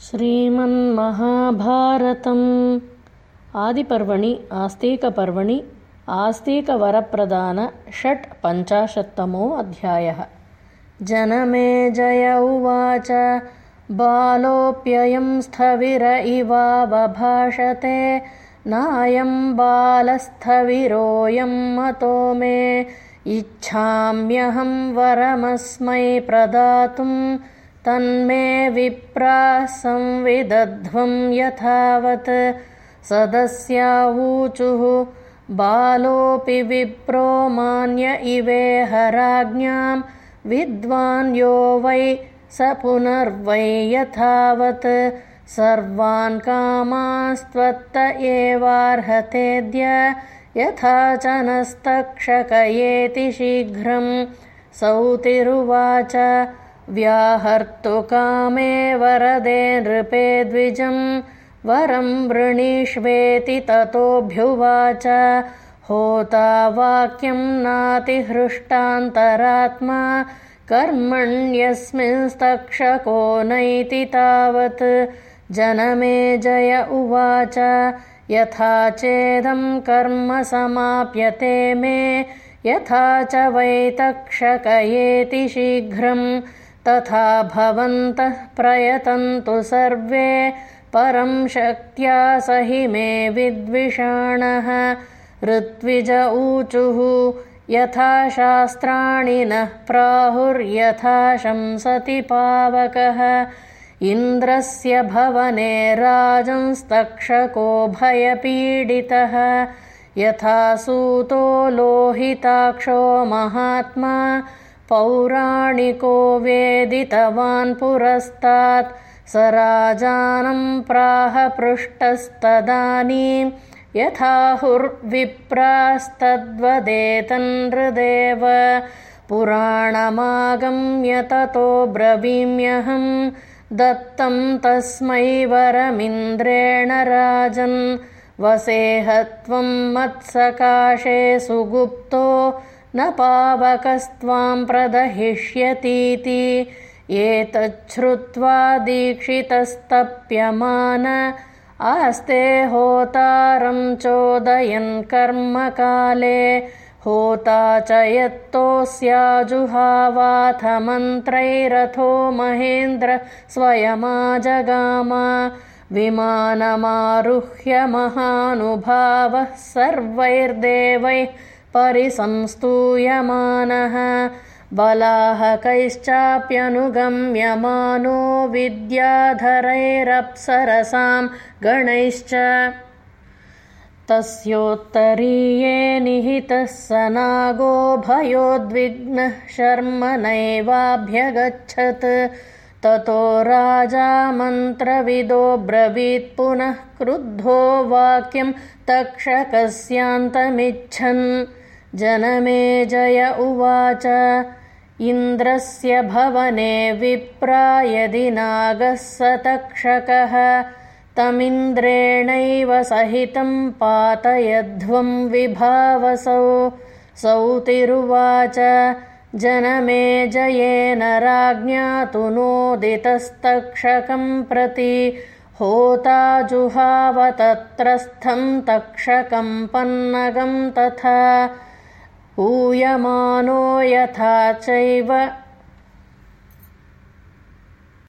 श्रीमन्महाभारतम्। आदिपर्वणि आस्तिकपर्वणि आस्तिकवरप्रदान षट् पञ्चाशत्तमो अध्यायः। जनमे जय उवाच बालोऽप्ययं स्थविर इवावभाषते नायं बालस्थविरोऽयं मतो मे। इच्छाम्यहं वरमस्मै प्रदातुम् तन्मे विप्राः संविदध्वं यथावत् सदस्यावूचुः बालोऽपि विप्रो मान्य इवेह राज्ञां विद्वान् यो वै स पुनर्वै यथावत् सर्वान् कामास्त्वत्त एवार्हतेद्य यथा च नस्तक्षकयेति शीघ्रं सौतिरुवाच व्याहर्तुकामे वरदे नृपे द्विजं। वरं वृणीष्वेति ततोऽभ्युवाच होता वाक्यं नातिहृष्टान्तरात्मा। कर्मण्यस्मिंस्तक्षको नैति तावत्। जनमे जय उवाच। यथा चेदं कर्म समाप्यते मे। यथा च वैतक्षकयेति शीघ्रम् तथा भवन्तः प्रयतन्तु सर्वे परं शक्त्या हि मे विद्विषाणः। ऋत्विज ऊचुः यथा शास्त्राणि नः प्राहुर्यथा शंसति पावकः। इन्द्रस्य भवने राजंस्तक्षको भयपीडितः। यथा सूतो लोहिताक्षो महात्मा पौराणिको वेदितवान् पुरस्तात् स राजानं प्राह पृष्टस्तदानीं यथाहुर्विप्रास्तद्वदेतनृदेव पुराणमागम्य ततो ब्रवीम्यहं दत्तं तस्मै वरमिन्द्रेण राजन्। वसेहत्वं मत्सकाशे सुगुप्तो न पावकस्त्वां प्रदहिष्यतीति। एतच्छ्रुत्वा दीक्षितस्तप्यमान आस्ते होतारं चोदयन् कर्मकाले। होता च यत्तोऽस्याजुहावाथ मन्त्रैरथो महेन्द्र स्वयमाजगाम। विमानमारुह्य महानुभावः सर्वैर्देवैः परिसंस्तूयमानः। बलाहकैश्चाप्यनुगम्यमानो विद्याधरैरप्सरसां गणैश्च। तस्योत्तरीये निहितः स नागो भयोद्विग्नः शर्मनैवाभ्यगच्छत् ततो राजा मन्त्रविदो ब्रवीत् पुनः क्रुद्धो वाक्यं तक्षकस्यान्तमिच्छन् जनमे जय उवाच। इन्द्रस्य भवने विप्रा यदि नागः स तक्षकः तमिन्द्रेणैव सहितं पातयध्वं विभावसौ। सौतिरुवाच जनमे जयेन राज्ञा तु नोदितस्तक्षकं प्रति। होता जुहाव तत्रस्थं तक्षकं पन्नगं तथा पूयमानो यथा चैव